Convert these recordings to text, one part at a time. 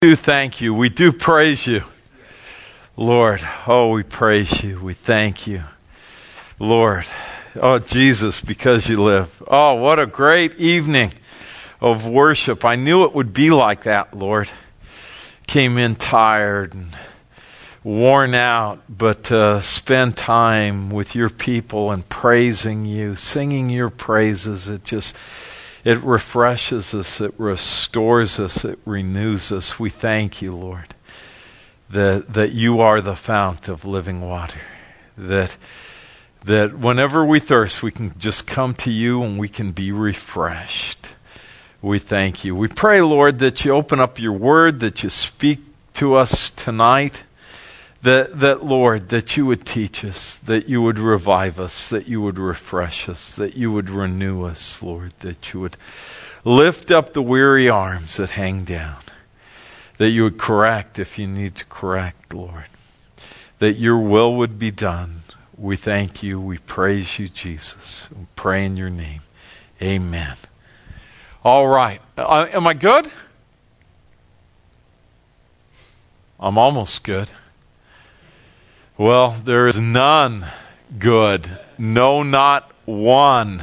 do thank you. We do praise you. Lord, oh, we praise you. We thank you. Lord, oh, Jesus, because you live. Oh, what a great evening of worship. I knew it would be like that, Lord. Came in tired and worn out, but uh, spend time with your people and praising you, singing your praises. It just it refreshes us, it restores us, it renews us. We thank you, Lord, that, that you are the fount of living water. That, that whenever we thirst, we can just come to you and we can be refreshed. We thank you. We pray, Lord, that you open up your word, that you speak to us tonight that, that, Lord, that you would teach us, that you would revive us, that you would refresh us, that you would renew us, Lord, that you would lift up the weary arms that hang down, that you would correct if you need to correct, Lord, that your will would be done. We thank you. We praise you, Jesus. We pray in your name. Amen. All right. Uh, am I good? I'm almost good. Well, there is none good. No, not one.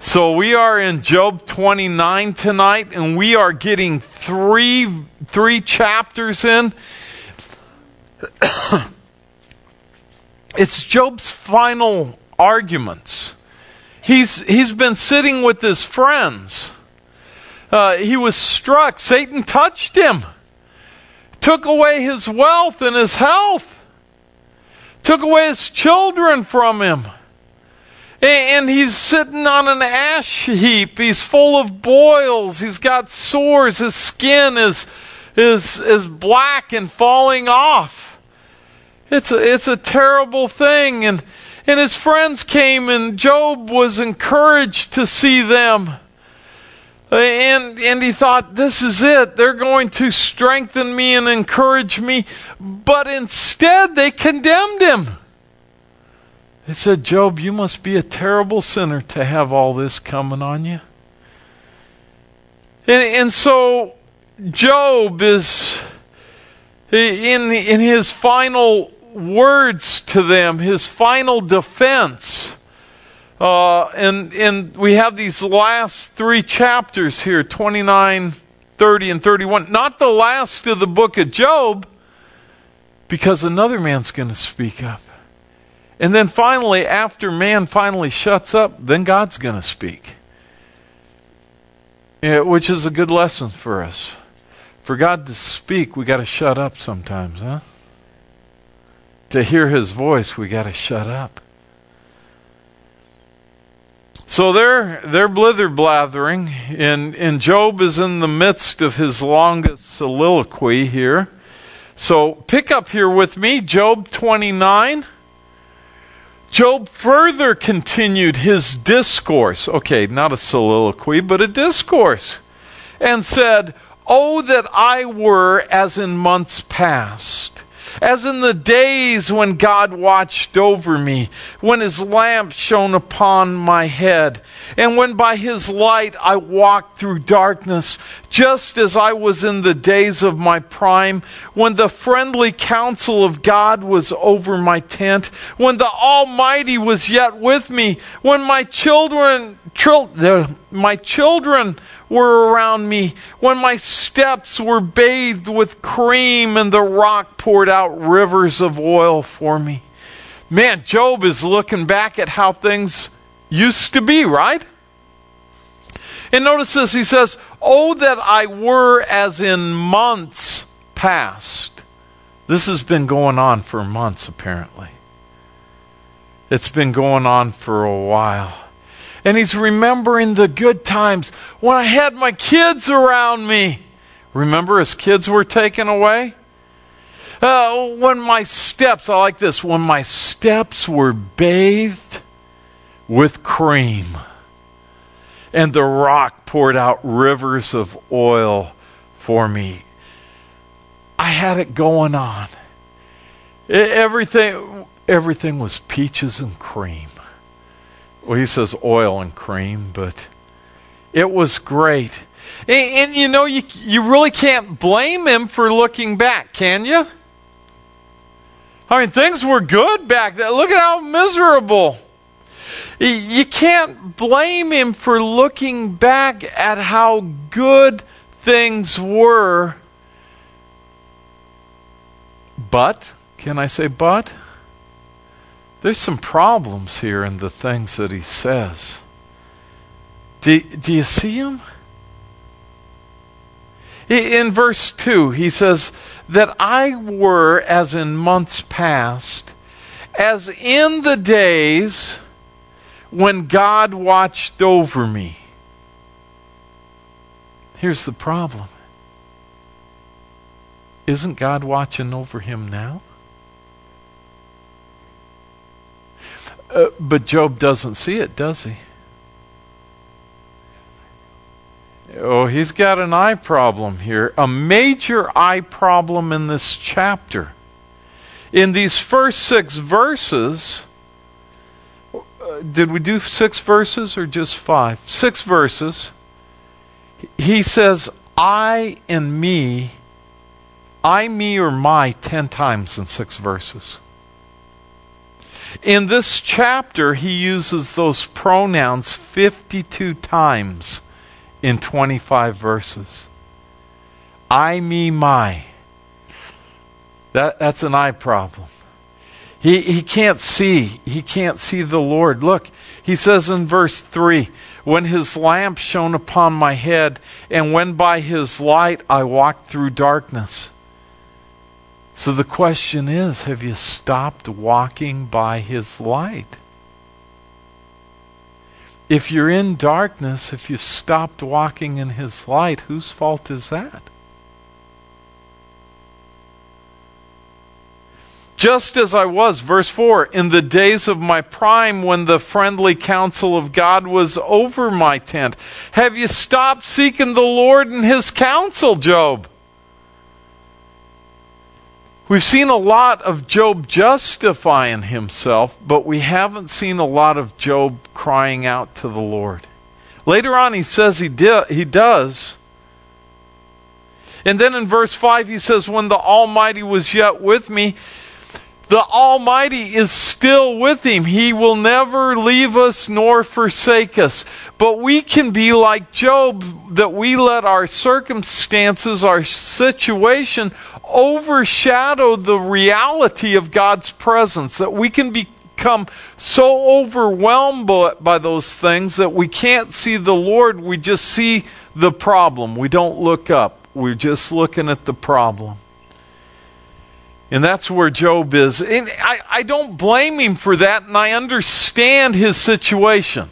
So we are in Job 29 tonight, and we are getting three, three chapters in. it's Job's final arguments. He's, he's been sitting with his friends. Uh, he was struck. Satan touched him, took away his wealth and his health took away his children from him. And he's sitting on an ash heap. He's full of boils. He's got sores. His skin is, is, is black and falling off. It's a, it's a terrible thing. And, and his friends came, and Job was encouraged to see them. Uh, and, and he thought, this is it. They're going to strengthen me and encourage me. But instead, they condemned him. They said, Job, you must be a terrible sinner to have all this coming on you. And, and so, Job is, in, in his final words to them, his final defense, uh, and, and we have these last three chapters here 29, 30, and 31. Not the last of the book of Job, because another man's going to speak up. And then finally, after man finally shuts up, then God's going to speak. Yeah, which is a good lesson for us. For God to speak, we got to shut up sometimes, huh? To hear his voice, we got to shut up. So they're they're blither blathering, and, and Job is in the midst of his longest soliloquy here. So pick up here with me, Job 29. Job further continued his discourse. Okay, not a soliloquy, but a discourse. And said, Oh, that I were as in months past as in the days when God watched over me, when his lamp shone upon my head, and when by his light I walked through darkness, just as I was in the days of my prime, when the friendly counsel of God was over my tent, when the Almighty was yet with me, when my children, the, my children were around me, when my steps were bathed with cream and the rock poured out rivers of oil for me. Man, Job is looking back at how things used to be, right? And notice this he says, Oh, that I were as in months past. This has been going on for months, apparently. It's been going on for a while and he's remembering the good times when I had my kids around me. Remember, his kids were taken away? Uh, when my steps, I like this, when my steps were bathed with cream and the rock poured out rivers of oil for me. I had it going on. Everything, everything was peaches and cream well, he says oil and cream, but it was great. And, and, you know, you, you really can't blame him for looking back, can you? I mean, things were good back then. Look at how miserable. You can't blame him for looking back at how good things were. But, can I say but? There's some problems here in the things that he says. Do, do you see him? In verse 2, he says, That I were as in months past, as in the days when God watched over me. Here's the problem Isn't God watching over him now? Uh, but Job doesn't see it, does he? Oh, he's got an eye problem here, a major eye problem in this chapter. In these first six verses, uh, did we do six verses or just five? Six verses. He says, I and me, I, me, or my, ten times in six verses. In this chapter, he uses those pronouns 52 times in 25 verses. I, me, my. That, that's an eye problem. He, he can't see. He can't see the Lord. Look, he says in verse 3 When his lamp shone upon my head, and when by his light I walked through darkness. So the question is have you stopped walking by his light? If you're in darkness, if you stopped walking in his light, whose fault is that? Just as I was, verse 4, in the days of my prime when the friendly counsel of God was over my tent. Have you stopped seeking the Lord and his counsel, Job? We've seen a lot of Job justifying himself, but we haven't seen a lot of Job crying out to the Lord. Later on, he says he, di- he does. And then in verse 5, he says, When the Almighty was yet with me, the Almighty is still with him. He will never leave us nor forsake us. But we can be like Job, that we let our circumstances, our situation, overshadow the reality of God's presence. That we can become so overwhelmed by those things that we can't see the Lord. We just see the problem. We don't look up. We're just looking at the problem. And that's where Job is. And I, I don't blame him for that, and I understand his situation.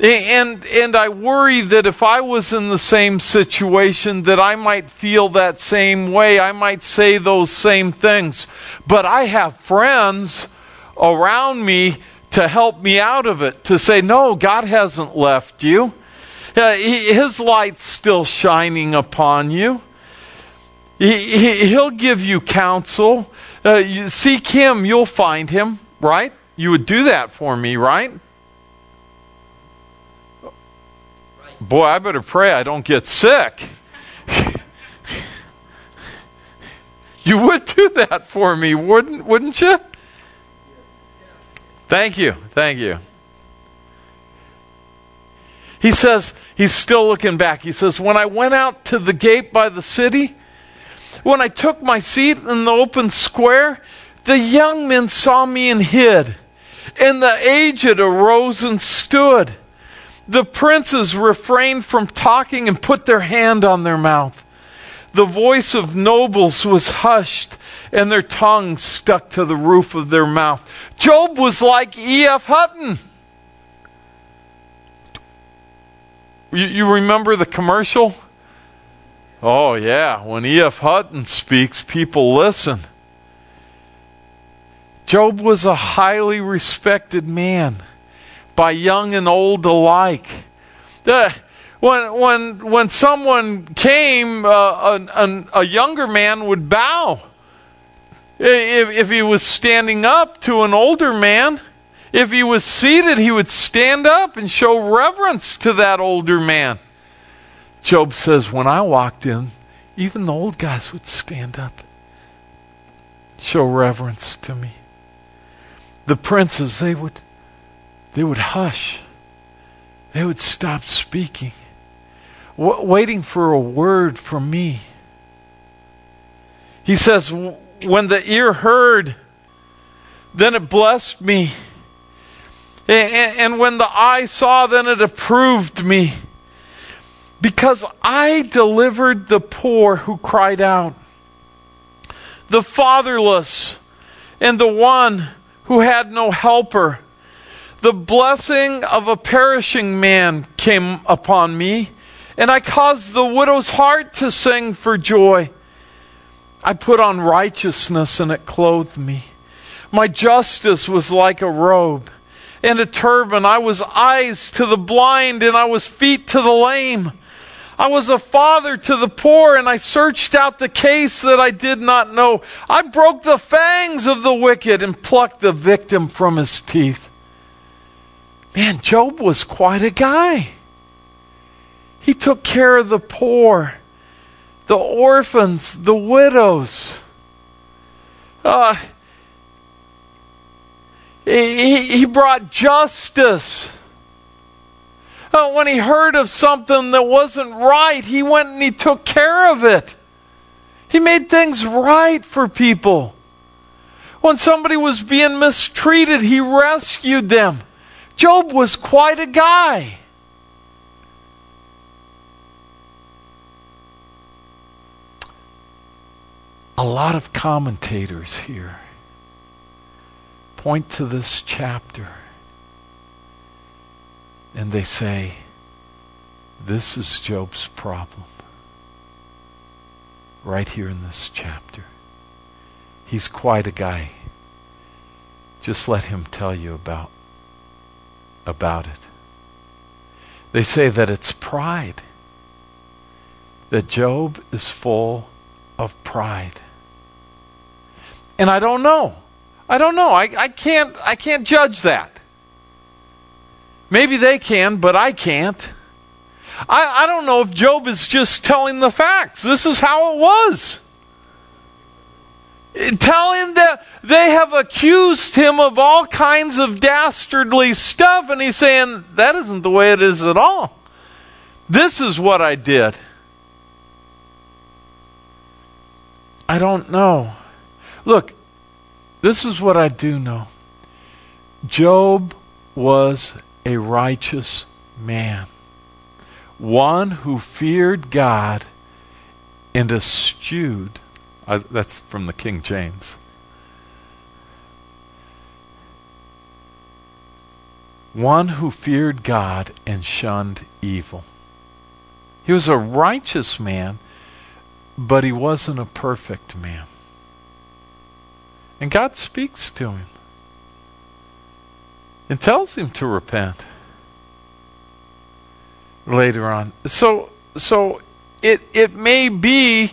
And, and I worry that if I was in the same situation, that I might feel that same way. I might say those same things. But I have friends around me to help me out of it, to say, no, God hasn't left you. Uh, his light's still shining upon you. He, will give you counsel. Uh, you seek him, you'll find him, right? You would do that for me, right? Boy, I better pray I don't get sick. you would do that for me, wouldn't wouldn't you? Thank you. Thank you. He says, he's still looking back. He says, When I went out to the gate by the city, when I took my seat in the open square, the young men saw me and hid, and the aged arose and stood. The princes refrained from talking and put their hand on their mouth. The voice of nobles was hushed, and their tongues stuck to the roof of their mouth. Job was like E.F. Hutton. You, you remember the commercial? Oh, yeah. When E.F. Hutton speaks, people listen. Job was a highly respected man by young and old alike. The, when, when, when someone came, uh, a, a, younger man would bow. If, if he was standing up to an older man, if he was seated, he would stand up and show reverence to that older man. Job says, When I walked in, even the old guys would stand up, show reverence to me. The princes, they would, they would hush. They would stop speaking, w- waiting for a word from me. He says, When the ear heard, then it blessed me. And, and when the eye saw, then it approved me. Because I delivered the poor who cried out, the fatherless, and the one who had no helper. The blessing of a perishing man came upon me, and I caused the widow's heart to sing for joy. I put on righteousness, and it clothed me. My justice was like a robe and a turban. I was eyes to the blind, and I was feet to the lame. I was a father to the poor, and I searched out the case that I did not know. I broke the fangs of the wicked and plucked the victim from his teeth. Man, Job was quite a guy. He took care of the poor, the orphans, the widows. Uh, he, he brought justice. Uh, when he heard of something that wasn't right, he went and he took care of it. He made things right for people. When somebody was being mistreated, he rescued them. Job was quite a guy. A lot of commentators here point to this chapter and they say, This is Job's problem. Right here in this chapter. He's quite a guy. Just let him tell you about, about it. They say that it's pride. That Job is full of pride. And I don't know. I don't know. I, I can't I can't judge that. Maybe they can, but I can't. I, I don't know if Job is just telling the facts. This is how it was. Telling that they have accused him of all kinds of dastardly stuff, and he's saying, that isn't the way it is at all. This is what I did. I don't know. Look, this is what I do know Job was a righteous man, one who feared God and eschewed. Uh, that's from the King James. One who feared God and shunned evil. He was a righteous man, but he wasn't a perfect man. And God speaks to him and tells him to repent later on. So so it it may be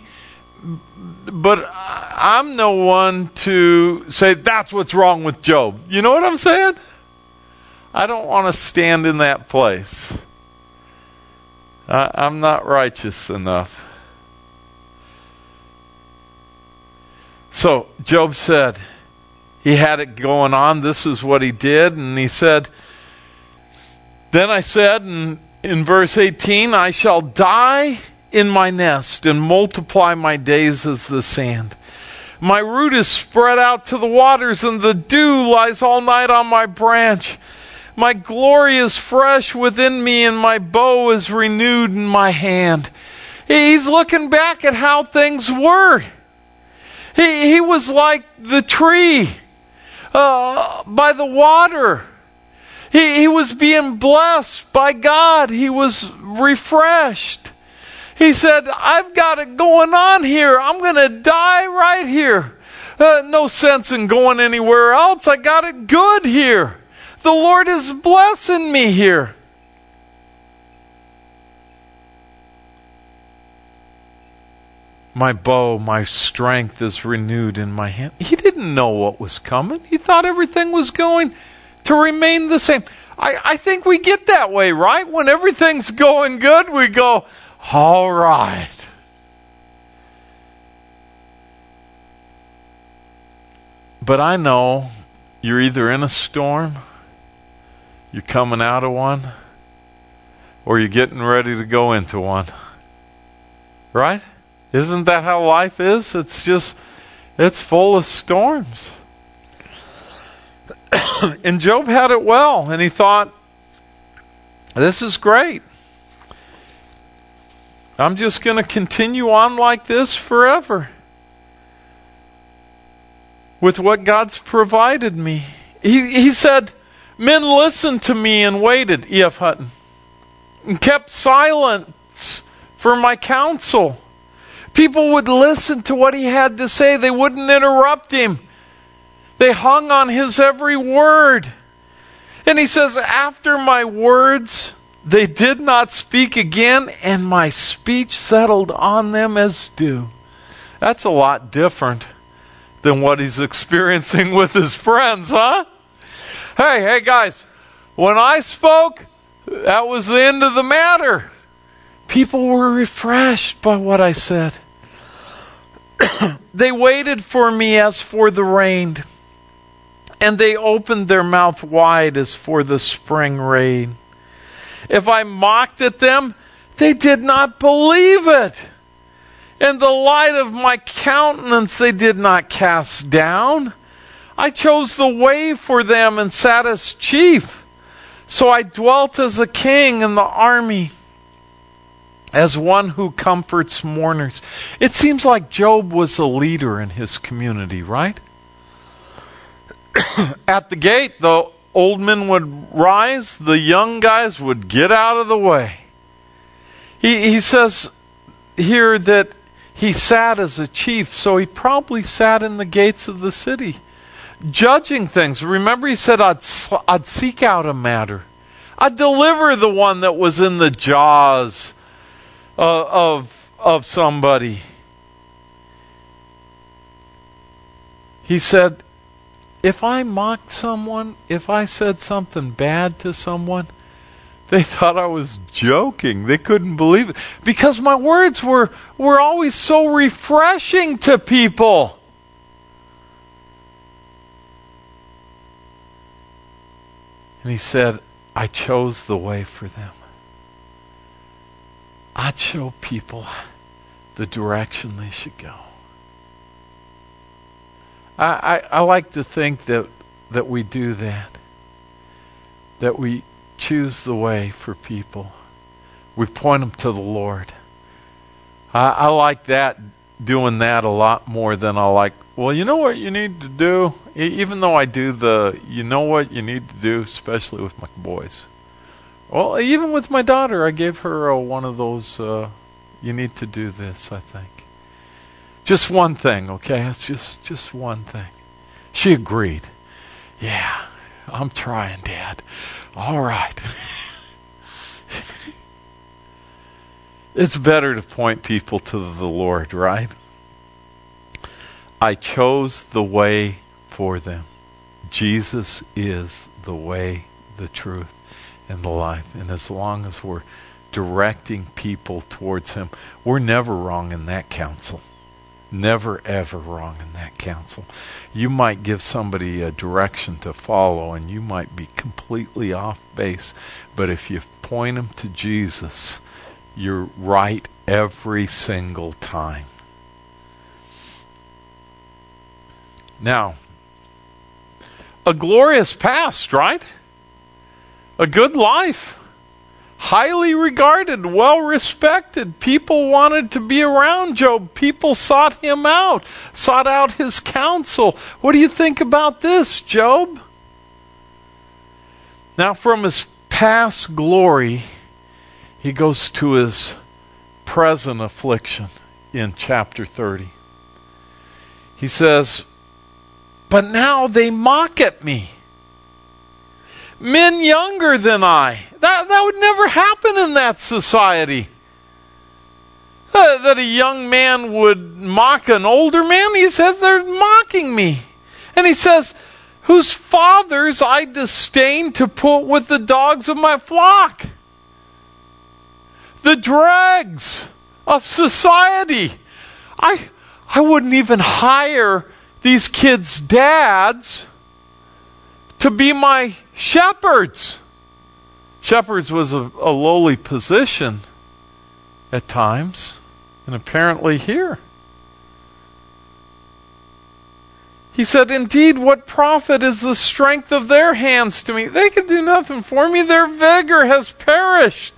but I'm no one to say that's what's wrong with Job. You know what I'm saying? I don't want to stand in that place. I, I'm not righteous enough. So Job said, he had it going on. This is what he did. And he said, Then I said in, in verse 18, I shall die in my nest and multiply my days as the sand. My root is spread out to the waters, and the dew lies all night on my branch. My glory is fresh within me, and my bow is renewed in my hand. He's looking back at how things were. He, he was like the tree uh, by the water. He, he was being blessed by God. He was refreshed. He said, I've got it going on here. I'm going to die right here. Uh, no sense in going anywhere else. I got it good here. The Lord is blessing me here. My bow, my strength is renewed in my hand. He didn't know what was coming. He thought everything was going to remain the same. I, I think we get that way, right? When everything's going good, we go, All right. But I know you're either in a storm, you're coming out of one, or you're getting ready to go into one. Right? Isn't that how life is? It's just, it's full of storms. and Job had it well, and he thought, this is great. I'm just going to continue on like this forever with what God's provided me. He, he said, Men listened to me and waited, E.F. Hutton, and kept silence for my counsel. People would listen to what he had to say, they wouldn't interrupt him. They hung on his every word. And he says, After my words, they did not speak again, and my speech settled on them as dew. That's a lot different than what he's experiencing with his friends, huh? Hey, hey, guys, when I spoke, that was the end of the matter. People were refreshed by what I said. they waited for me as for the rain and they opened their mouth wide as for the spring rain. If I mocked at them, they did not believe it. And the light of my countenance they did not cast down. I chose the way for them and sat as chief. So I dwelt as a king in the army, as one who comforts mourners. It seems like Job was a leader in his community, right? at the gate, the old men would rise, the young guys would get out of the way. He, he says here that he sat as a chief, so he probably sat in the gates of the city, judging things. Remember, he said, I'd, I'd seek out a matter, I'd deliver the one that was in the jaws uh, of, of somebody. He said, if I mocked someone, if I said something bad to someone, they thought I was joking. They couldn't believe it because my words were were always so refreshing to people. And he said, I chose the way for them. I'd show people the direction they should go. I, I, I like to think that, that we do that. That we choose the way for people. We point them to the Lord. I, I like that, doing that a lot more than I like, well, you know what you need to do? even though I do the, you know what you need to do, especially with my boys. Well, even with my daughter, I gave her a, one of those, uh, you need to do this, I think. Just one thing, okay? It's just just one thing. She agreed. Yeah, I'm trying, Dad. All right. it's better to point people to the Lord, right? I chose the way for them. Jesus is the way, the truth, and the life. And as long as we're directing people towards Him, we're never wrong in that counsel never ever wrong in that counsel. You might give somebody a direction to follow and you might be completely off base, but if you point them to Jesus, you're right every single time. Now, a glorious past, right? A good life highly regarded, well respected. People wanted to be around Job. People sought him out, sought out his counsel. What do you think about this, Job? Now, from his past glory, he goes to his present affliction in chapter 30. He says, But now they mock at me men younger than I. That, that would never happen in that society. Uh, that a young man would mock an older man. He says, They're mocking me. And he says, Whose fathers I disdain to put with the dogs of my flock. the dregs of society. I, I wouldn't even hire these kids' dads to be my shepherds. Shepherds was a, a lowly position at times, and apparently here. He said, Indeed, what profit is the strength of their hands to me? They can do nothing for me. Their vigor has perished.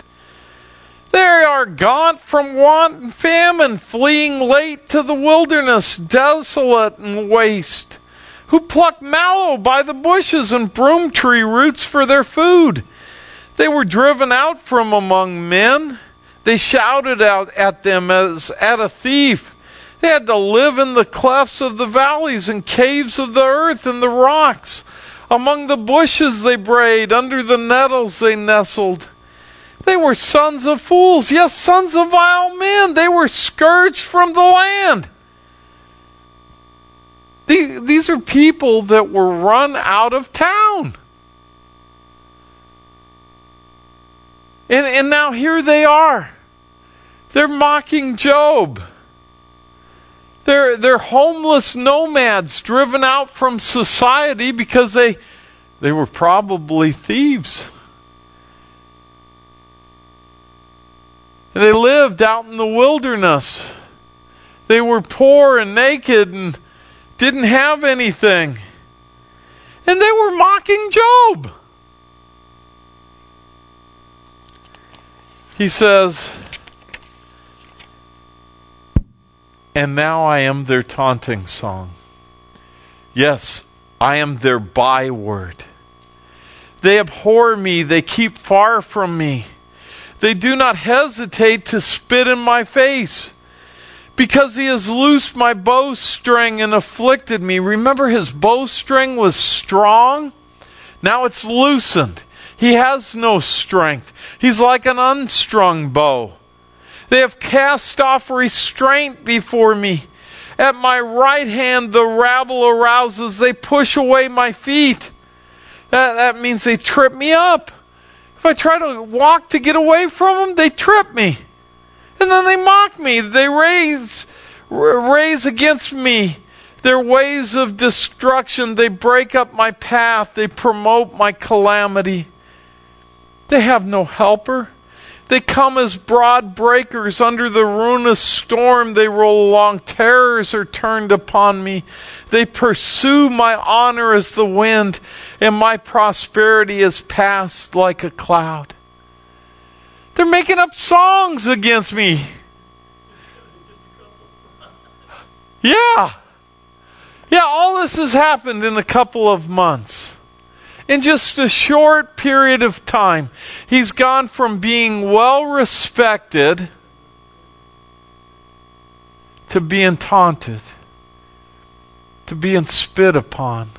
They are gaunt from want and famine, fleeing late to the wilderness, desolate and waste, who pluck mallow by the bushes and broom tree roots for their food. They were driven out from among men. They shouted out at them as at a thief. They had to live in the clefts of the valleys and caves of the earth and the rocks. Among the bushes they brayed, under the nettles they nestled. They were sons of fools, yes, sons of vile men. They were scourged from the land. These are people that were run out of town. And, and now here they are. They're mocking Job. They're, they're homeless nomads driven out from society because they, they were probably thieves. And they lived out in the wilderness. They were poor and naked and didn't have anything. And they were mocking Job. He says, and now I am their taunting song. Yes, I am their byword. They abhor me, they keep far from me. They do not hesitate to spit in my face. Because he has loosed my bowstring and afflicted me. Remember, his bowstring was strong? Now it's loosened. He has no strength. He's like an unstrung bow. They have cast off restraint before me. At my right hand, the rabble arouses. They push away my feet. That, that means they trip me up. If I try to walk to get away from them, they trip me. And then they mock me. They raise, raise against me their ways of destruction. They break up my path. They promote my calamity. They have no helper. They come as broad breakers under the ruinous storm. They roll along. Terrors are turned upon me. They pursue my honor as the wind, and my prosperity is passed like a cloud. They're making up songs against me. Yeah. Yeah, all this has happened in a couple of months in just a short period of time, he's gone from being well respected to being taunted, to being spit upon.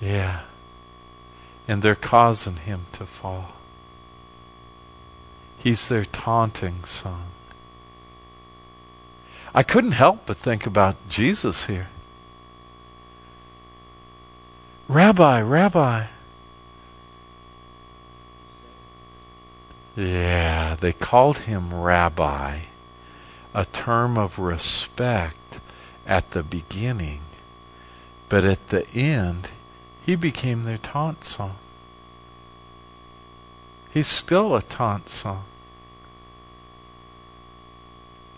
Yeah. And they're causing him to fall. He's their taunting song. I couldn't help but think about Jesus here. Rabbi, Rabbi. Yeah, they called him Rabbi, a term of respect at the beginning, but at the end, he became their taunt song. He's still a taunt song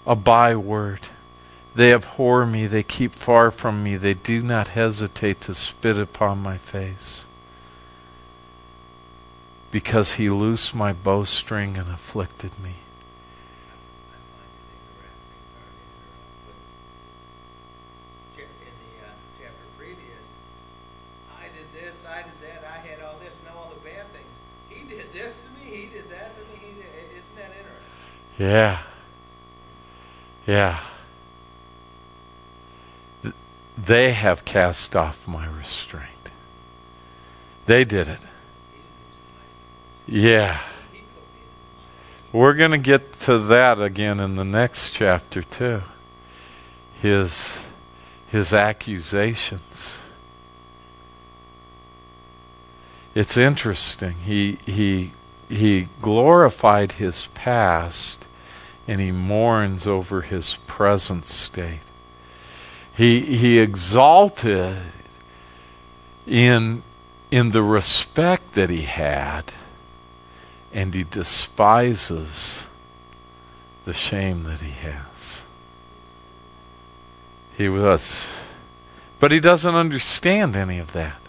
a byword. They abhor me, they keep far from me, they do not hesitate to spit upon my face. Because he loosed my bowstring and afflicted me. Yeah. Yeah. They have cast off my restraint. They did it. Yeah. We're going to get to that again in the next chapter too. His his accusations. it's interesting. He he he glorified his past and he mourns over his present state. He he exalted in in the respect that he had and he despises the shame that he has. He was but he doesn't understand any of that.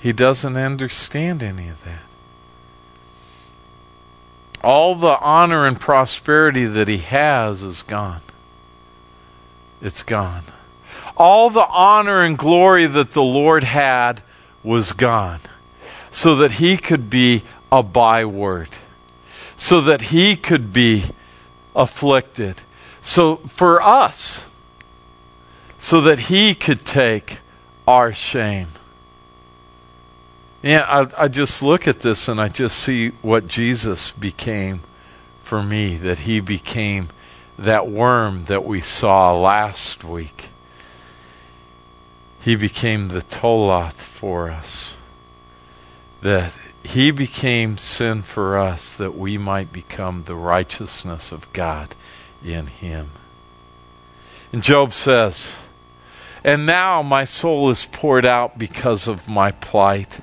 He doesn't understand any of that. All the honor and prosperity that he has is gone. It's gone. All the honor and glory that the Lord had was gone. So that he could be a byword. So that he could be afflicted. So for us, so that he could take our shame. Yeah, I, I just look at this and I just see what Jesus became for me, that he became that worm that we saw last week. He became the Toloth for us. That he became sin for us that we might become the righteousness of God in him. And Job says, And now my soul is poured out because of my plight.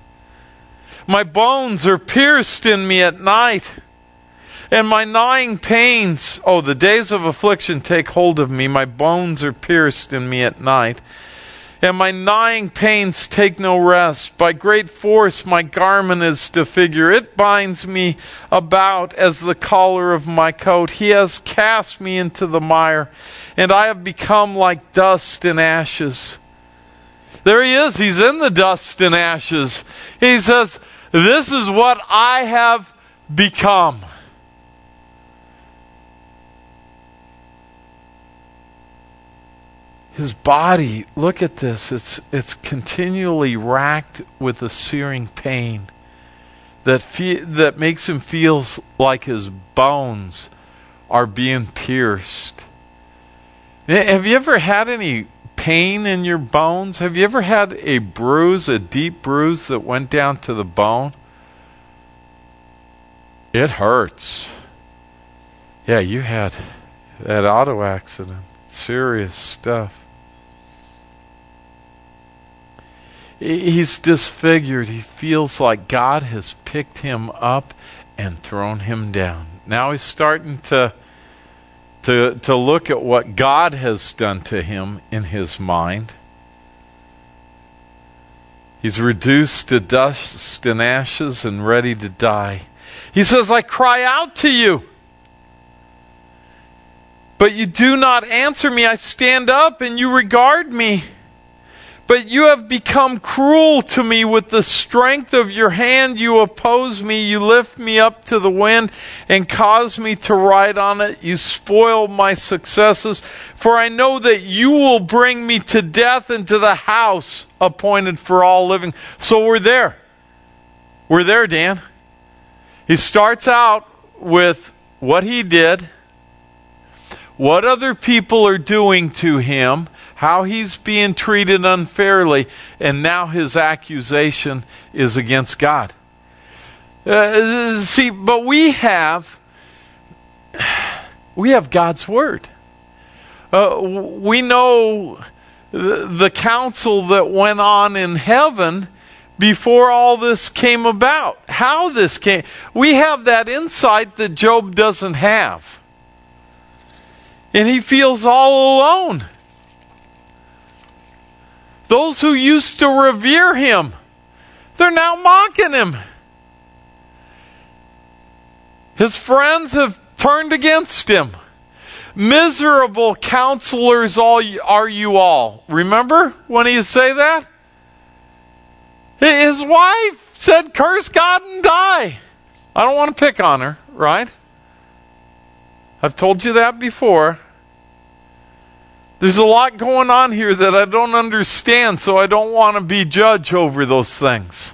My bones are pierced in me at night, and my gnawing pains, oh, the days of affliction take hold of me. My bones are pierced in me at night, and my gnawing pains take no rest. By great force my garment is disfigured. It binds me about as the collar of my coat. He has cast me into the mire, and I have become like dust and ashes. There he is. He's in the dust and ashes. He says, This is what I have become. His body, look at this, it's, it's continually racked with a searing pain that, fe- that makes him feel like his bones are being pierced. Have you ever had any pain in your bones? Have you ever had a bruise, a deep bruise that went down to the bone? It hurts. Yeah, you had that auto accident. Serious stuff. He's disfigured. He feels like God has picked him up and thrown him down. Now he's starting to to, to look at what God has done to him in his mind. He's reduced to dust and ashes and ready to die. He says, I cry out to you, but you do not answer me. I stand up and you regard me. But you have become cruel to me with the strength of your hand. You oppose me. You lift me up to the wind and cause me to ride on it. You spoil my successes. For I know that you will bring me to death and to the house appointed for all living. So we're there. We're there, Dan. He starts out with what he did, what other people are doing to him how he's being treated unfairly, and now his accusation is against God. Uh, see, but we have we have God's word. Uh, we know the, council that went on in heaven before all this came about. How this came, we have that insight that Job doesn't have, and he feels all alone. Those who used to revere him, they're now mocking him. His friends have turned against him. Miserable counselors all are you all. Remember when he say that? His wife said, curse God and die. I don't want to pick on her, right? I've told you that before. There's a lot going on here that I don't understand, so I don't want to be judge over those things.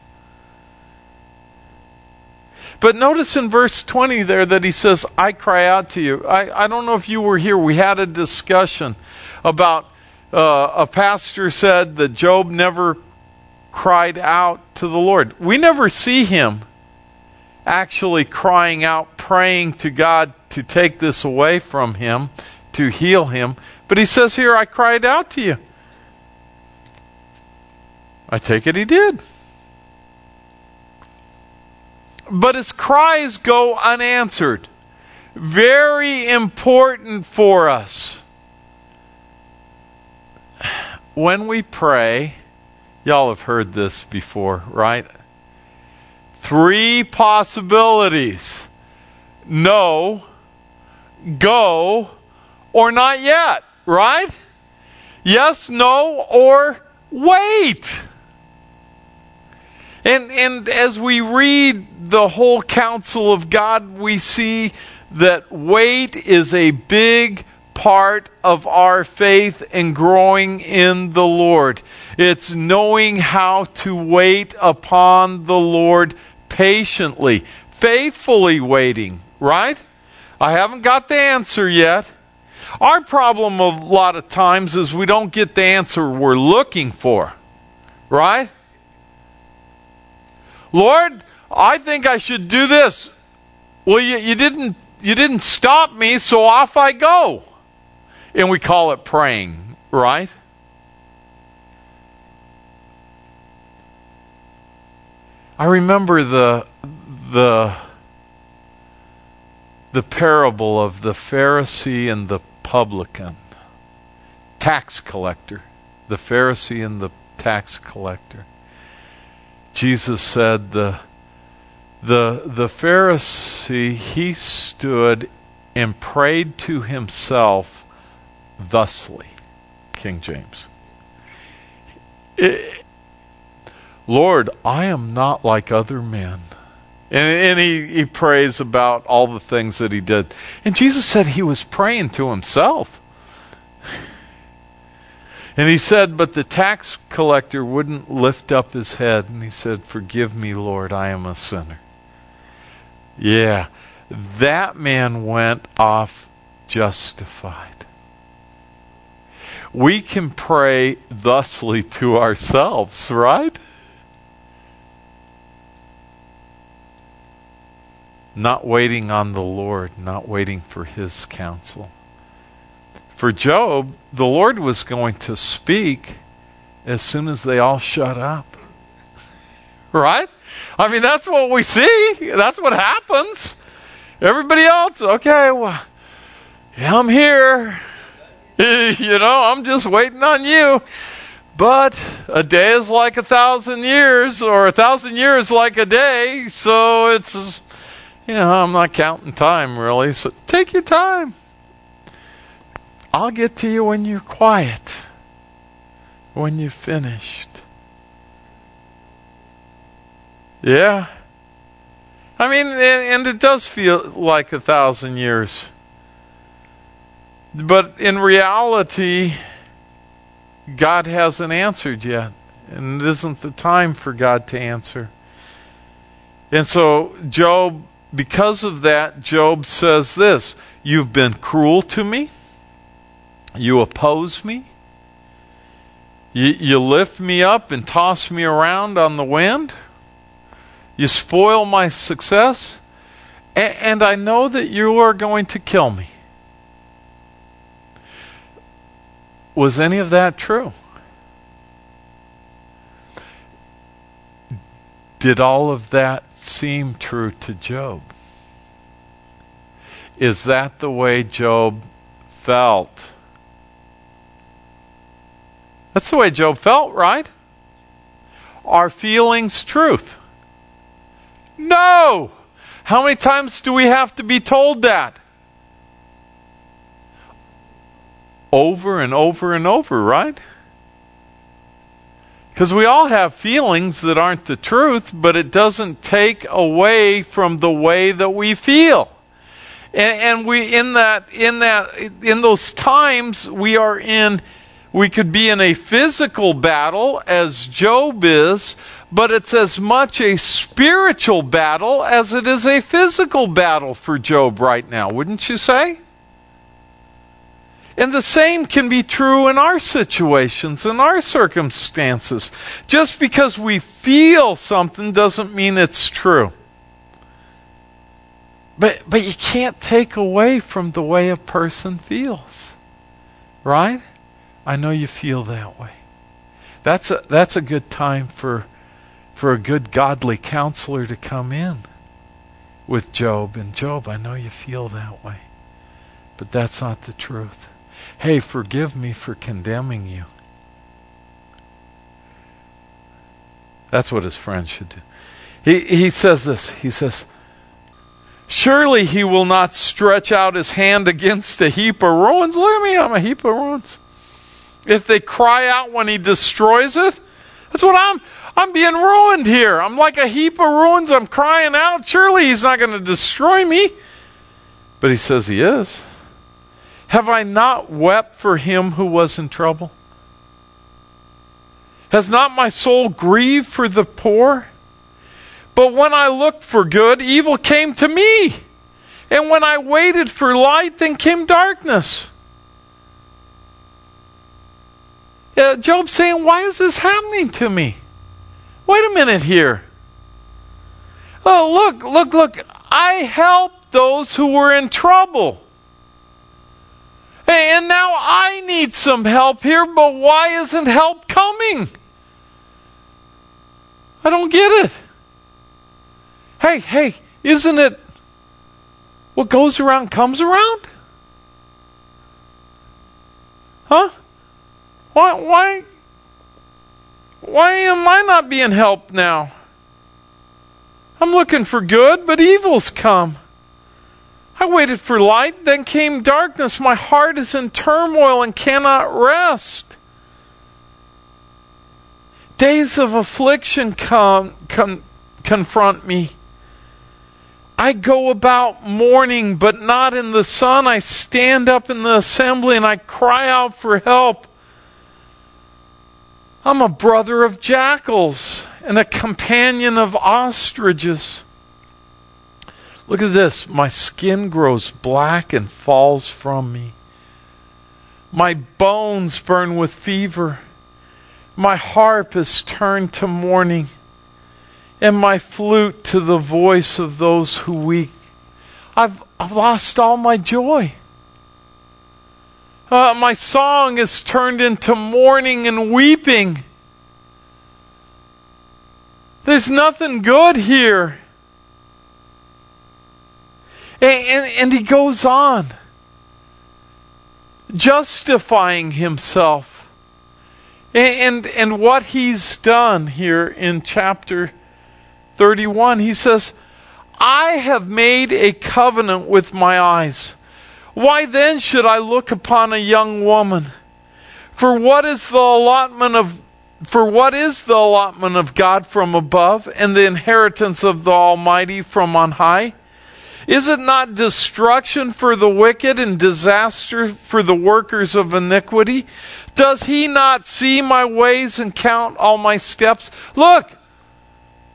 But notice in verse 20 there that he says, I cry out to you. I, I don't know if you were here. We had a discussion about uh, a pastor said that Job never cried out to the Lord. We never see him actually crying out, praying to God to take this away from him, to heal him. But he says here, I cried out to you. I take it he did. But his cries go unanswered. Very important for us. When we pray, y'all have heard this before, right? Three possibilities no, go, or not yet, right? Yes, no, or wait. And, and as we read the whole counsel of God, we see that wait is a big part of our faith and growing in the Lord. It's knowing how to wait upon the Lord patiently, faithfully waiting, right? I haven't got the answer yet. Our problem a lot of times is we don't get the answer we're looking for, right? Lord, I think I should do this. Well, you, you didn't you didn't stop me, so off I go. And we call it praying, right? I remember the the the parable of the Pharisee and the publican, tax collector, the Pharisee and the tax collector. Jesus said the the the Pharisee he stood and prayed to himself thusly King James Lord I am not like other men and, and he, he prays about all the things that he did and Jesus said he was praying to himself and he said, But the tax collector wouldn't lift up his head. And he said, Forgive me, Lord, I am a sinner. Yeah, that man went off justified. We can pray thusly to ourselves, right? Not waiting on the Lord, not waiting for his counsel for Job, the Lord was going to speak as soon as they all shut up. Right? I mean, that's what we see. That's what happens. Everybody else, okay, well, yeah, I'm here. you know, I'm just waiting on you. But a day is like a thousand years, or a thousand years like a day, so it's, you know, I'm not counting time really. So take your time. I'll get to you when you're quiet, when you've finished. Yeah. I mean, and, it does feel like a thousand years. But in reality, God hasn't answered yet. And it isn't the time for God to answer. And so, Job, because of that, Job says this You've been cruel to me. You oppose me. You, you lift me up and toss me around on the wind. You spoil my success. And I know that you are going to kill me. Was any of that true? Did all of that seem true to Job? Is that the way Job felt? That's the way Job felt, right? Are feelings truth? No! How many times do we have to be told that? Over and over and over, right? Because we all have feelings that aren't the truth, but it doesn't take away from the way that we feel. And, and we in that in that in those times we are in we could be in a physical battle as Job is, but it's as much a spiritual battle as it is a physical battle for Job right now, wouldn't you say? And the same can be true in our situations, in our circumstances. Just because we feel something doesn't mean it's true. But, but you can't take away from the way a person feels. Right? I know you feel that way. That's a, that's a good time for, for a good godly counselor to come in with Job. And Job, I know you feel that way. But that's not the truth. Hey, forgive me for condemning you. That's what his friend should do. He, he says this. He says, Surely he will not stretch out his hand against a heap of ruins. Look at me, I'm a heap of ruins. If they cry out when he destroys it, that's what I'm. I'm being ruined here. I'm like a heap of ruins. I'm crying out. Surely he's not going to destroy me. But he says he is. Have I not wept for him who was in trouble? Has not my soul grieved for the poor? But when I looked for good, evil came to me. And when I waited for light, then came darkness. Uh, Job saying, Why is this happening to me? Wait a minute here. Oh, look, look, look. I helped those who were in trouble. And now I need some help here, but why isn't help coming? I don't get it. Hey, hey, isn't it what goes around comes around? Huh? Why why why am I not being helped now? I'm looking for good, but evil's come. I waited for light, then came darkness. My heart is in turmoil and cannot rest. Days of affliction come, come confront me. I go about mourning, but not in the sun. I stand up in the assembly and I cry out for help. I'm a brother of jackals and a companion of ostriches. Look at this. My skin grows black and falls from me. My bones burn with fever. My harp is turned to mourning, and my flute to the voice of those who weep. I've, I've lost all my joy. Uh, my song is turned into mourning and weeping. There's nothing good here. And, and, and he goes on, justifying himself and, and, and what he's done here in chapter 31. He says, I have made a covenant with my eyes. Why then should I look upon a young woman? For what is the allotment of for what is the allotment of God from above and the inheritance of the Almighty from on high? Is it not destruction for the wicked and disaster for the workers of iniquity? Does he not see my ways and count all my steps? Look,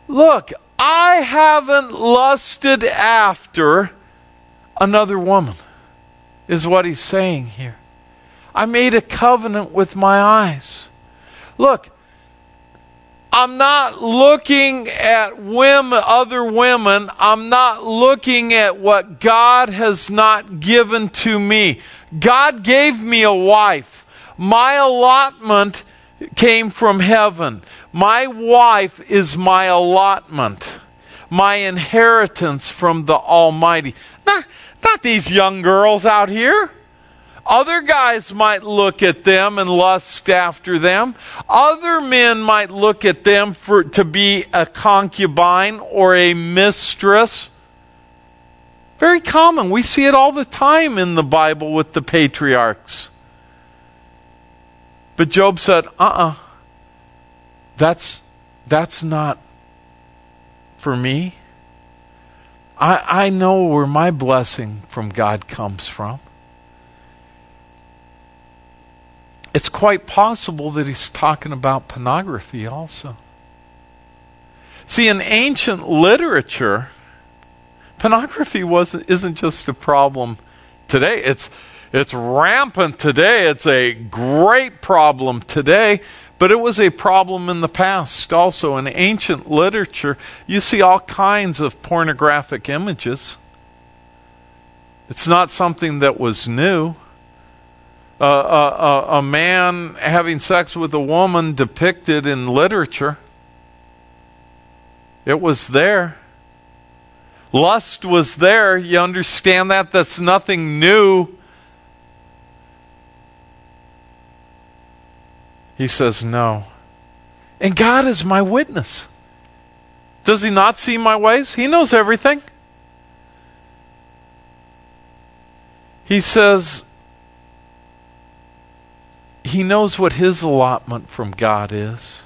look, I haven't lusted after another woman, is what he's saying here. I made a covenant with my eyes. Look, I'm not looking at women, other women. I'm not looking at what God has not given to me. God gave me a wife. My allotment came from heaven. My wife is my allotment, my inheritance from the Almighty. Not, not these young girls out here. Other guys might look at them and lust after them. Other men might look at them for, to be a concubine or a mistress. Very common. We see it all the time in the Bible with the patriarchs. But Job said, uh uh-uh. uh, that's, that's not for me. I, I know where my blessing from God comes from. It's quite possible that he's talking about pornography also. See, in ancient literature, pornography wasn't, isn't just a problem today. It's, It's rampant today. It's a great problem today, but it was a problem in the past also. In ancient literature, you see all kinds of pornographic images. It's not something that was new. Uh, uh, a man having sex with a woman depicted in literature. It was there. Lust was there. You understand that? That's nothing new. He says, No. And God is my witness. Does he not see my ways? He knows everything. He says, He knows what his allotment from God is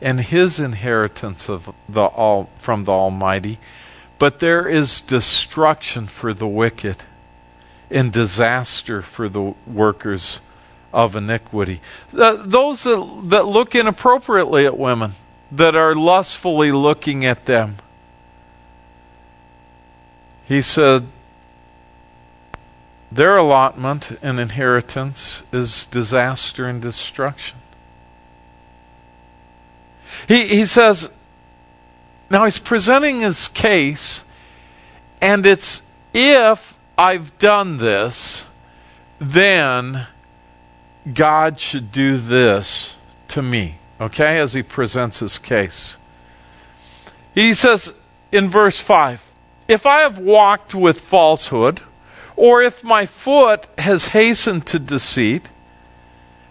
and his inheritance of the all, from the Almighty. But there is destruction for the wicked and disaster for the workers of iniquity. those that, that look inappropriately at women, that are lustfully looking at them. He said, their allotment and inheritance is disaster and destruction. He, he says, now he's presenting his case, and it's if I've done this, then God should do this to me. Okay, as he presents his case. He says in verse 5 If I have walked with falsehood, or if my foot has hastened to deceit,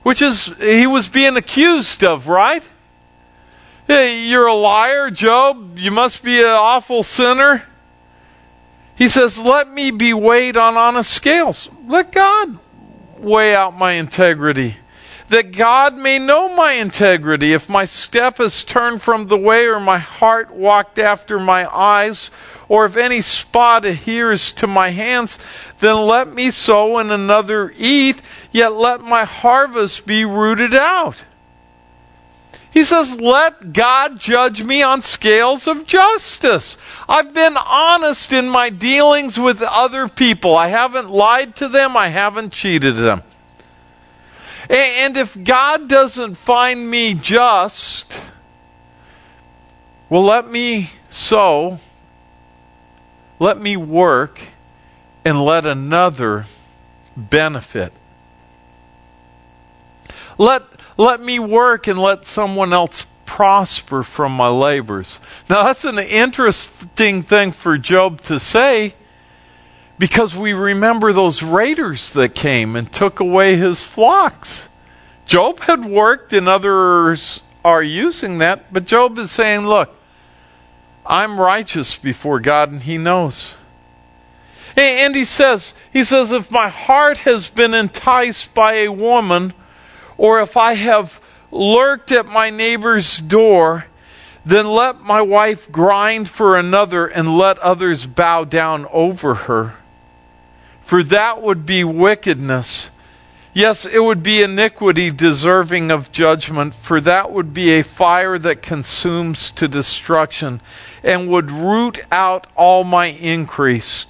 which is, he was being accused of, right? You're a liar, Job. You must be an awful sinner. He says, Let me be weighed on honest scales. Let God weigh out my integrity. That God may know my integrity. If my step has turned from the way, or my heart walked after my eyes, or if any spot adheres to my hands, then let me sow and another eat, yet let my harvest be rooted out. He says, Let God judge me on scales of justice. I've been honest in my dealings with other people. I haven't lied to them, I haven't cheated them. And if God doesn't find me just, well, let me sow, let me work, and let another benefit. Let let me work and let someone else prosper from my labors. Now, that's an interesting thing for Job to say because we remember those raiders that came and took away his flocks. Job had worked, and others are using that, but Job is saying, Look, I'm righteous before God, and He knows. And he says, he says, if my heart has been enticed by a woman, or if I have lurked at my neighbor's door, then let my wife grind for another and let others bow down over her. For that would be wickedness. Yes, it would be iniquity deserving of judgment, for that would be a fire that consumes to destruction and would root out all my increase.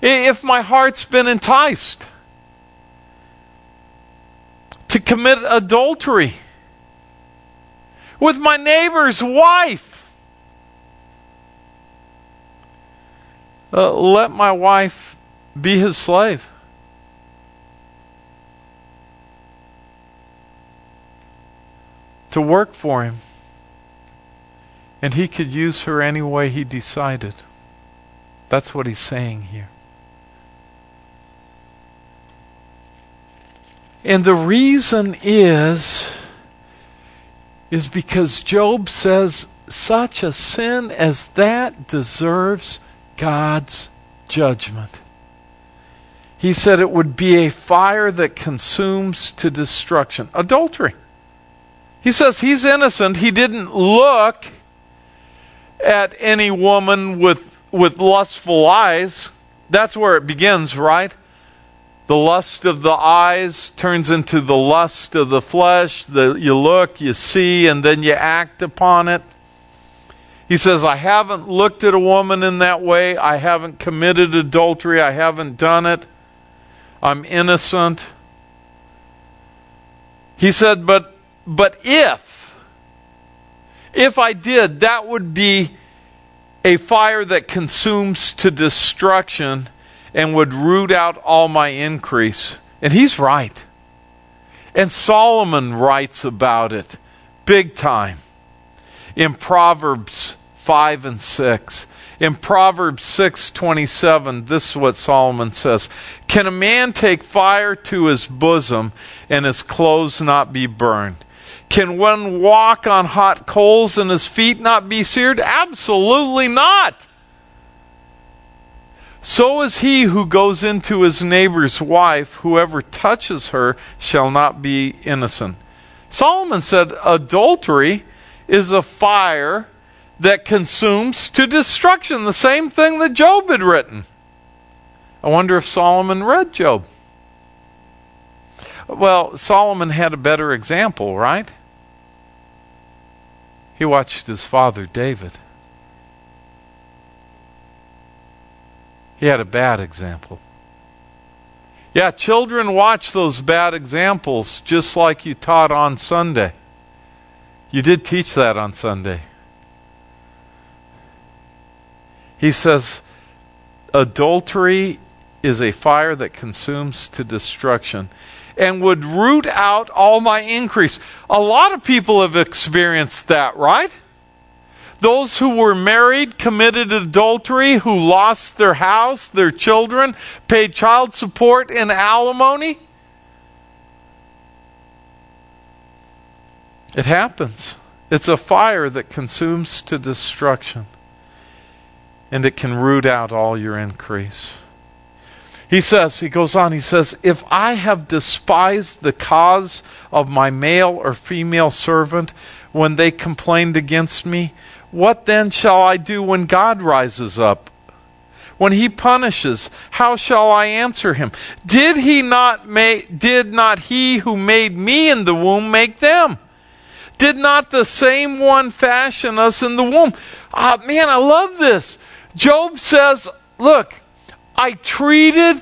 If my heart's been enticed, to commit adultery with my neighbor's wife. Uh, let my wife be his slave. To work for him. And he could use her any way he decided. That's what he's saying here. And the reason is is because Job says such a sin as that deserves God's judgment. He said it would be a fire that consumes to destruction. Adultery. He says he's innocent. He didn't look at any woman with, with lustful eyes. That's where it begins, right? the lust of the eyes turns into the lust of the flesh. The, you look, you see, and then you act upon it. He says, I haven't looked at a woman in that way. I haven't committed adultery. I haven't done it. I'm innocent. He said, but, but if, if I did, that would be a fire that consumes to destruction and would root out all my increase. And he's right. And Solomon writes about it big time in Proverbs 5 and 6. In Proverbs 6:27, this is what Solomon says, "Can a man take fire to his bosom and his clothes not be burned? Can one walk on hot coals and his feet not be seared? Absolutely not." So is he who goes into his neighbor's wife, whoever touches her shall not be innocent. Solomon said adultery is a fire that consumes to destruction. The same thing that Job had written. I wonder if Solomon read Job. Well, Solomon had a better example, right? He watched his father David. He had a bad example. Yeah, children watch those bad examples just like you taught on Sunday. You did teach that on Sunday. He says, Adultery is a fire that consumes to destruction and would root out all my increase. A lot of people have experienced that, right? Those who were married committed adultery, who lost their house, their children, paid child support and alimony. It happens. It's a fire that consumes to destruction and it can root out all your increase. He says, he goes on, he says, If I have despised the cause of my male or female servant when they complained against me, what then shall I do when God rises up? When he punishes, how shall I answer him? Did he not make, did not he who made me in the womb make them? Did not the same one fashion us in the womb? Ah, man, I love this. Job says, Look, I treated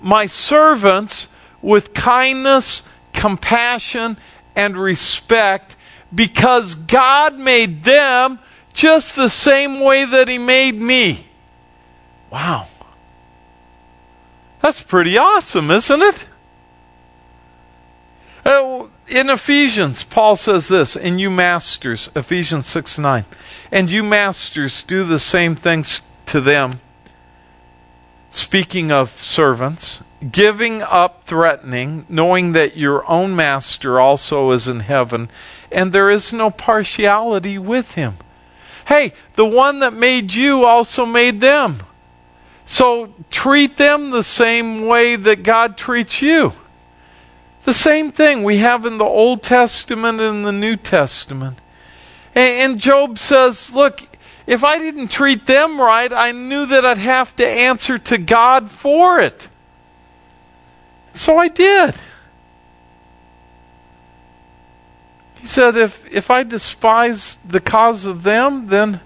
my servants with kindness, compassion, and respect because God made them just the same way that He made me. Wow. That's pretty awesome, isn't it? Uh, in Ephesians, Paul says this, and you masters, Ephesians 6 9, and you masters do the same things to them, speaking of servants, giving up threatening, knowing that your own master also is in heaven, and there is no partiality with him. Hey, the one that made you also made them. So treat them the same way that God treats you. The same thing we have in the Old Testament and the New Testament. And, Job says, look, if I didn't treat them right, I knew that I'd have to answer to God for it. So I did. He said, if, if I despise the cause of them, then,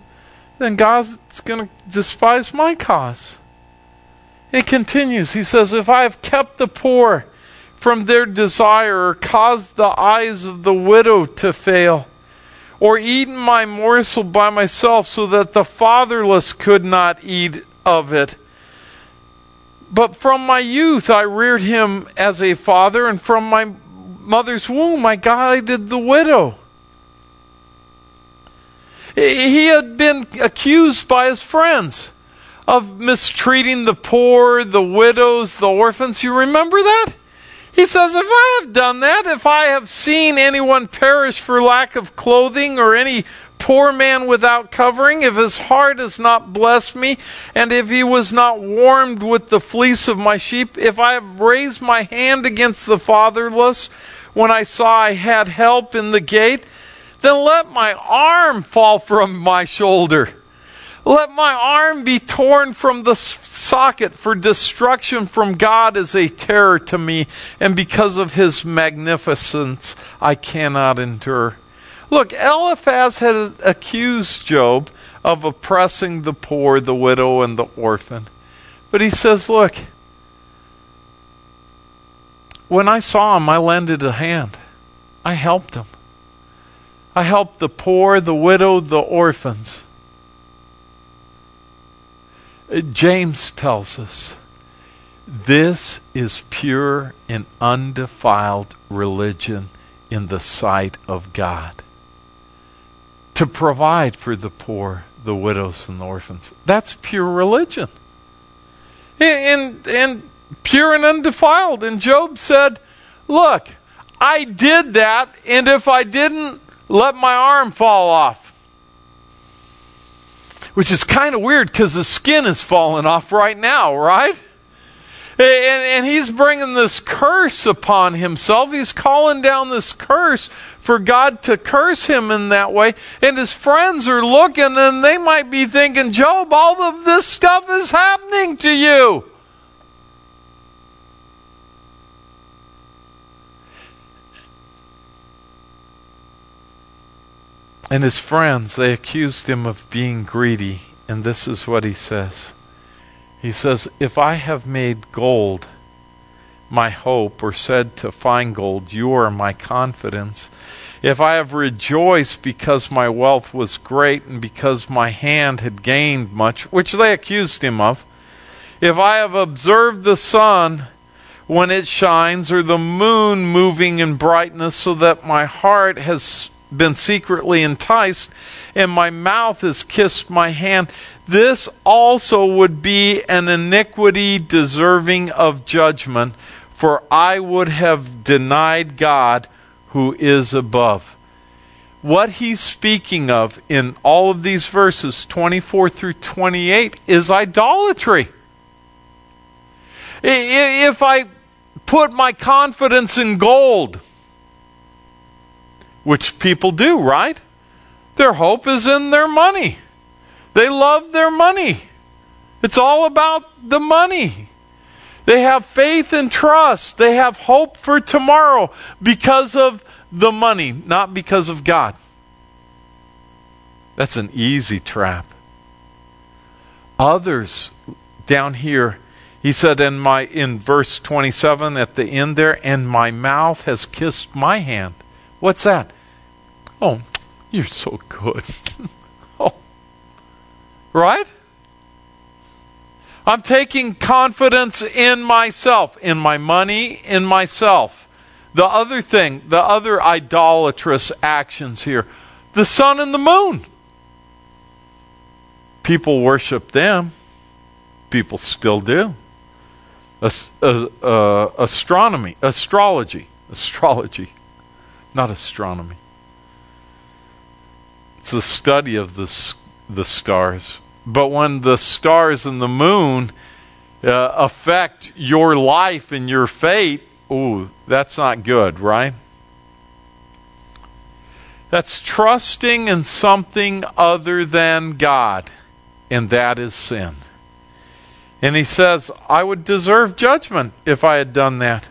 then God's going to despise my cause. It continues. He says, If I have kept the poor from their desire or caused the eyes of the widow to fail, or eaten my morsel by myself so that the fatherless could not eat of it. But from my youth I reared him as a father, and from my mother's womb I guided the widow. He had been accused by his friends of mistreating the poor, the widows, the orphans. You remember that? He says, If I have done that, if I have seen anyone perish for lack of clothing or any poor man without covering, if his heart has not blessed me, and if he was not warmed with the fleece of my sheep, if I have raised my hand against the fatherless when I saw I had help in the gate, then let my arm fall from my shoulder let my arm be torn from the socket, for destruction from God is a terror to me, and because of his magnificence I cannot endure. Look, Eliphaz had accused Job of oppressing the poor, the widow, and the orphan. But he says, Look, when I saw him, I lended a hand. I helped him. I helped the poor, the widow, the orphans. James tells us this is pure and undefiled religion in the sight of God. To provide for the poor, the widows, and the orphans. That's pure religion. And, and pure and undefiled. And Job said, Look, I did that, and if I didn't, let my arm fall off. Which is kind of weird because the skin is falling off right now, right? And, and, he's bringing this curse upon himself. He's calling down this curse for God to curse him in that way. And his friends are looking and they might be thinking, Job, all of this stuff is happening to you. And his friends, they accused him of being greedy. And this is what he says He says, If I have made gold my hope, or said to find gold, You are my confidence. If I have rejoiced because my wealth was great and because my hand had gained much, which they accused him of, if I have observed the sun when it shines, or the moon moving in brightness, so that my heart has been secretly enticed, and my mouth has kissed my hand. This also would be an iniquity deserving of judgment, for I would have denied God who is above. What he's speaking of in all of these verses, 24 through 28, is idolatry. If I put my confidence in gold, which people do, right? Their hope is in their money. They love their money. It's all about the money. They have faith and trust. They have hope for tomorrow because of the money, not because of God. That's an easy trap. Others down here, he said in my in verse 27 at the end there, and my mouth has kissed my hand. What's that? Oh, you're so good. oh. Right? I'm taking confidence in myself, in my money, in myself. The other thing, the other idolatrous actions here, the sun and the moon. People worship them. People still do. As, uh, uh, astronomy, astrology, astrology, not astronomy. It's the study of the, the stars. But when the stars and the moon uh, affect your life and your fate, ooh, that's not good, right? That's trusting in something other than God, and that is sin. And he says, I would deserve judgment if I had done that.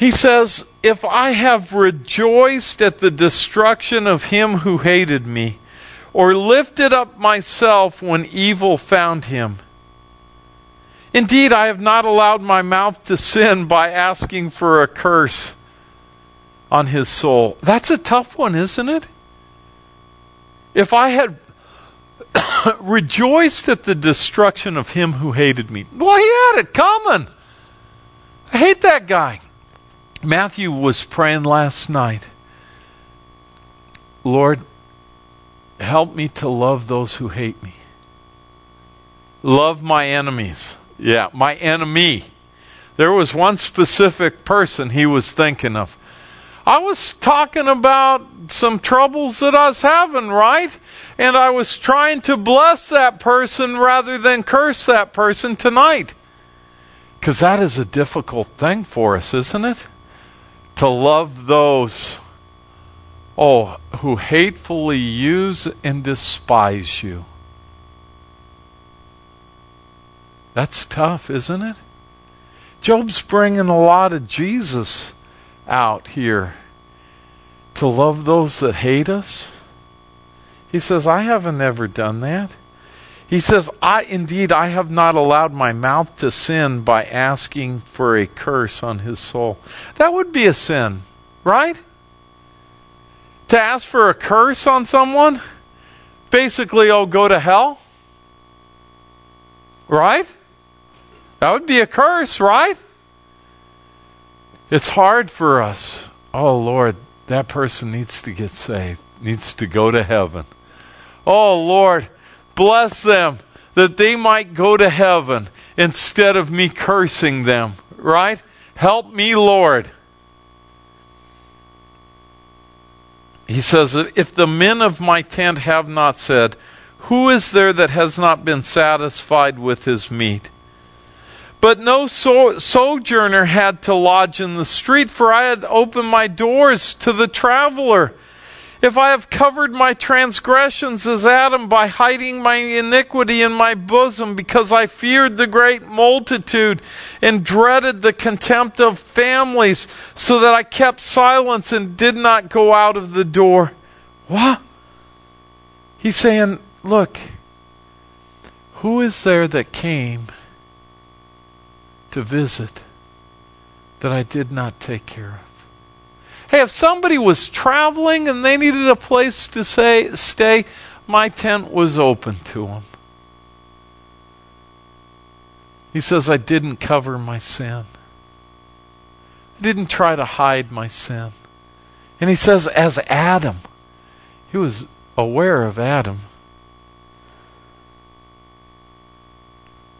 He says, If I have rejoiced at the destruction of him who hated me, or lifted up myself when evil found him, indeed I have not allowed my mouth to sin by asking for a curse on his soul. That's a tough one, isn't it? If I had rejoiced at the destruction of him who hated me, well, he had it coming. I hate that guy. Matthew was praying last night Lord, help me to love those who hate me. Love my enemies. Yeah, my enemy. There was one specific person he was thinking of. I was talking about some troubles that I was having, right? And I was trying to bless that person rather than curse that person tonight. Because that is a difficult thing for us, isn't it? To love those, oh, who hatefully use and despise you. That's tough, isn't it? Job's bringing a lot of Jesus out here to love those that hate us. He says, I haven't ever done that. He says, I indeed I have not allowed my mouth to sin by asking for a curse on his soul. That would be a sin, right? To ask for a curse on someone? Basically, oh, go to hell? Right? That would be a curse, right? It's hard for us. Oh, Lord, that person needs to get saved, needs to go to heaven. Oh, Lord, bless them that they might go to heaven instead of me cursing them, right? Help me, Lord. He says, If the men of my tent have not said, Who is there that has not been satisfied with his meat? But no so- sojourner had to lodge in the street, for I had opened my doors to the traveler. If I have covered my transgressions as Adam by hiding my iniquity in my bosom, because I feared the great multitude and dreaded the contempt of families, so that I kept silence and did not go out of the door. What? He's saying, Look, who is there that came? to visit that I did not take care of. Hey, if somebody was traveling and they needed a place to say, stay, my tent was open to them. He says, I didn't cover my sin. I didn't try to hide my sin. And he says, as Adam, he was aware of Adam.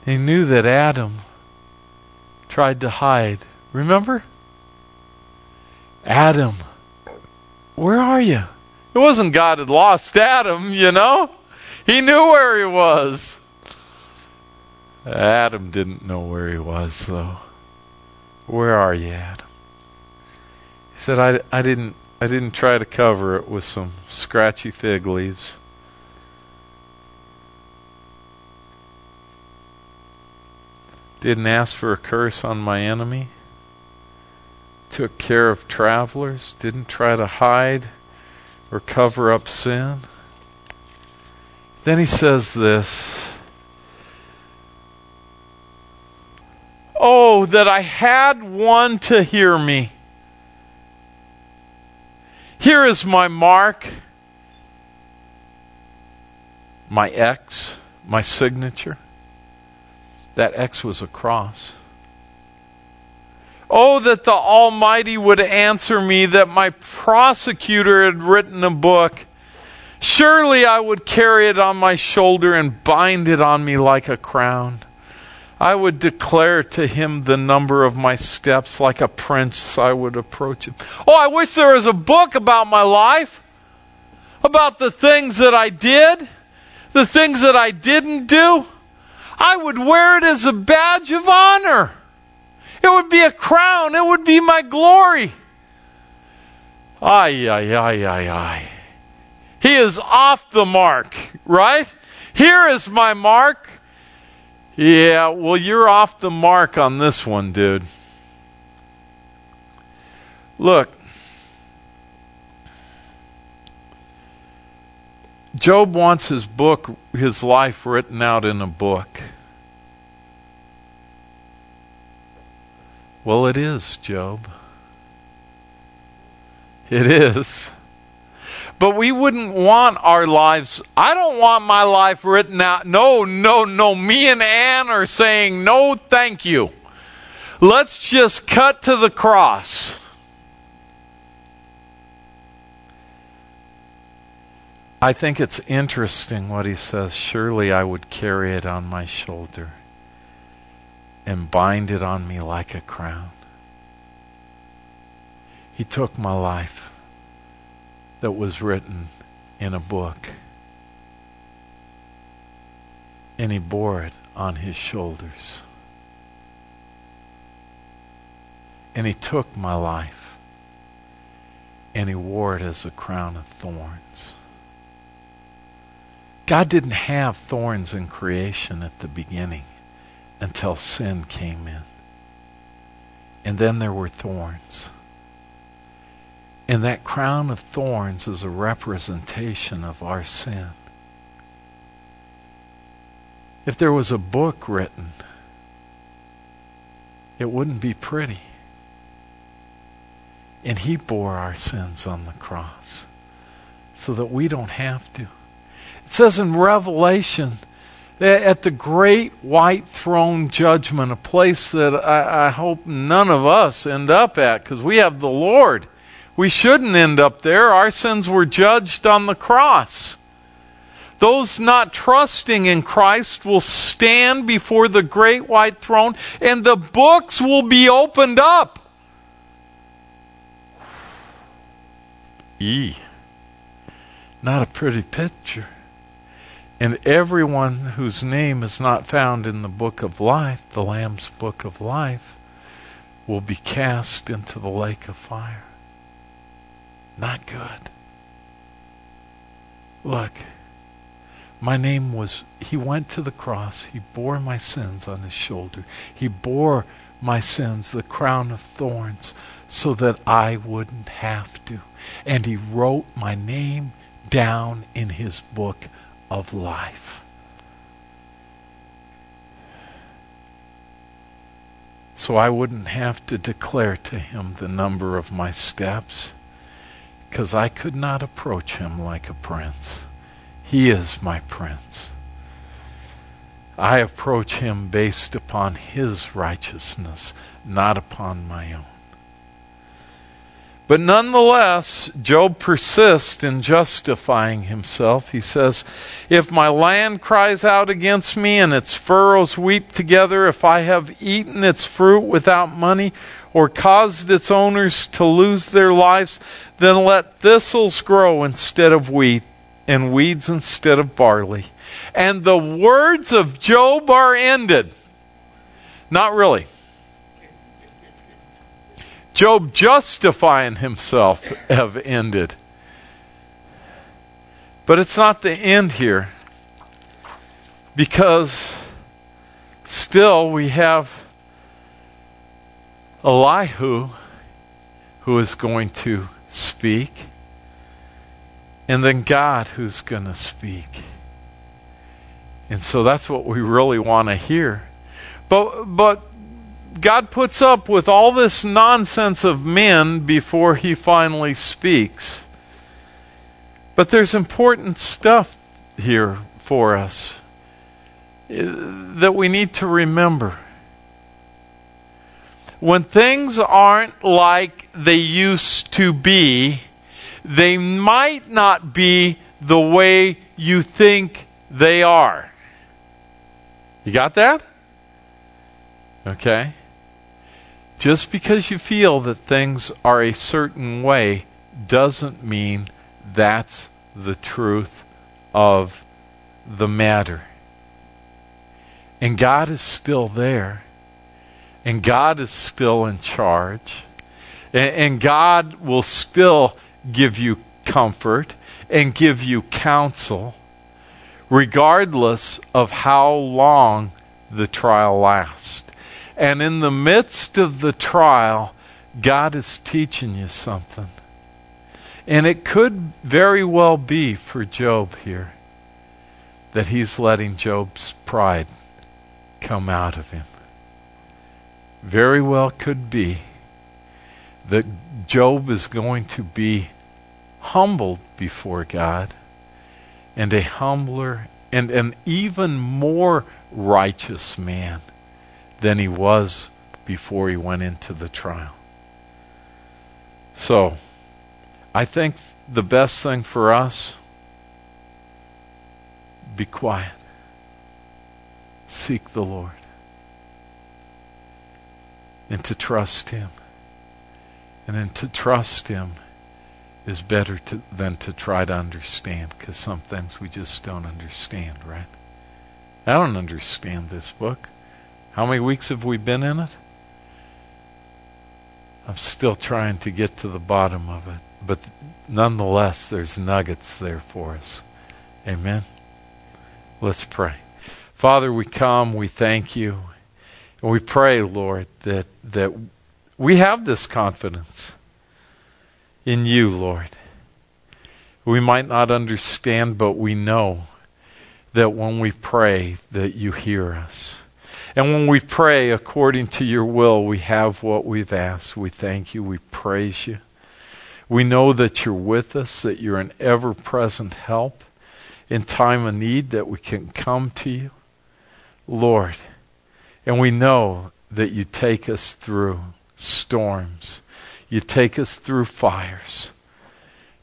He knew that Adam tried to hide. Remember? Adam, where are you? It wasn't God had lost Adam, you know? He knew where he was. Adam didn't know where he was, though. Where are you, Adam? He said, I, I didn't I didn't try to cover it with some scratchy fig leaves. Didn't ask for a curse on my enemy. Took care of travelers. Didn't try to hide or cover up sin. Then he says this Oh, that I had one to hear me. Here is my mark, my X, my signature. That X was a cross. Oh, that the Almighty would answer me, that my prosecutor had written a book. Surely I would carry it on my shoulder and bind it on me like a crown. I would declare to him the number of my steps like a prince I would approach him. Oh, I wish there was a book about my life, about the things that I did, the things that I didn't do. I would wear it as a badge of honor. It would be a crown. It would be my glory. Ay, ay, ay, ay, ay. He is off the mark, right? Here is my mark. Yeah, well, you're off the mark on this one, dude. Look, Job wants his book, his life written out in a book. Well, it is, Job. It is. But we wouldn't want our lives. I don't want my life written out. No, no, no. Me and Ann are saying no, thank you. Let's just cut to the cross. I think it's interesting what he says. Surely I would carry it on my shoulder and bind it on me like a crown. He took my life that was written in a book and he bore it on his shoulders. And he took my life and he wore it as a crown of thorns. God didn't have thorns in creation at the beginning until sin came in. And then there were thorns. And that crown of thorns is a representation of our sin. if there was a book written, it wouldn't be pretty. And He bore our sins on the cross so that we don't have to. It says in Revelation at the great white throne judgment, a place that I, I hope none of us end up at because we have the Lord. We shouldn't end up there. Our sins were judged on the cross. Those not trusting in Christ will stand before the great white throne and the books will be opened up. E. Not a pretty picture. And everyone whose name is not found in the book of life, the Lamb's book of life, will be cast into the lake of fire. Not good. Look, my name was, he went to the cross. He bore my sins on his shoulder. He bore my sins, the crown of thorns, so that I wouldn't have to. And he wrote my name down in his book of life. So I wouldn't have to declare to him the number of my steps, because I could not approach him like a prince. He is my prince. I approach him based upon his righteousness, not upon my own. But nonetheless, Job persists in justifying himself. He says, If my land cries out against me and its furrows weep together, if I have eaten its fruit without money or caused its owners to lose their lives, then let thistles grow instead of wheat and weeds instead of barley. And the words of Job are ended. Not really. Job justifying himself have ended. But it's not the end here. Because still we have Elihu who is going to speak, and then God who's going to speak. And so that's what we really want to hear. But but God puts up with all this nonsense of men before he finally speaks. But there's important stuff here for us eh, that we need to remember. When things aren't like they used to be, they might not be the way you think they are. You got that? Okay? Just because you feel that things are a certain way doesn't mean that's the truth of the matter. And God is still there. And God is still in charge. And, and God will still give you comfort and give you counsel, regardless of how long the trial lasts. And in the midst of the trial, God is teaching you something. And it could very well be for Job here that he's letting Job's pride come out of him. Very well could be that Job is going to be humbled before God and a humbler and an even more righteous man than he was before he went into the trial. So, I think the best thing for us be quiet. Seek the Lord. And to trust him. And then to trust him is better to, than to try to understand because some things we just don't understand, right? I don't understand this book. How many weeks have we been in it? I'm still trying to get to the bottom of it. But nonetheless, there's nuggets there for us. Amen. Let's pray. Father, we come, we thank you, and we pray, Lord, that, that we have this confidence in you, Lord. We might not understand, but we know that when we pray that you hear us. And when we pray according to your will, we have what we've asked. We thank you. We praise you. We know that you're with us, that you're an ever present help in time of need, that we can come to you. Lord, and we know that you take us through storms, you take us through fires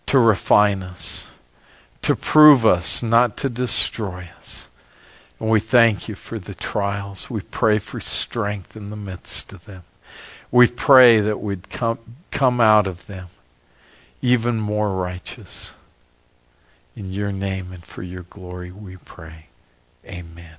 to refine us, to prove us, not to destroy us. And we thank you for the trials. We pray for strength in the midst of them. We pray that we'd come, come out of them even more righteous. In your name and for your glory we pray. Amen.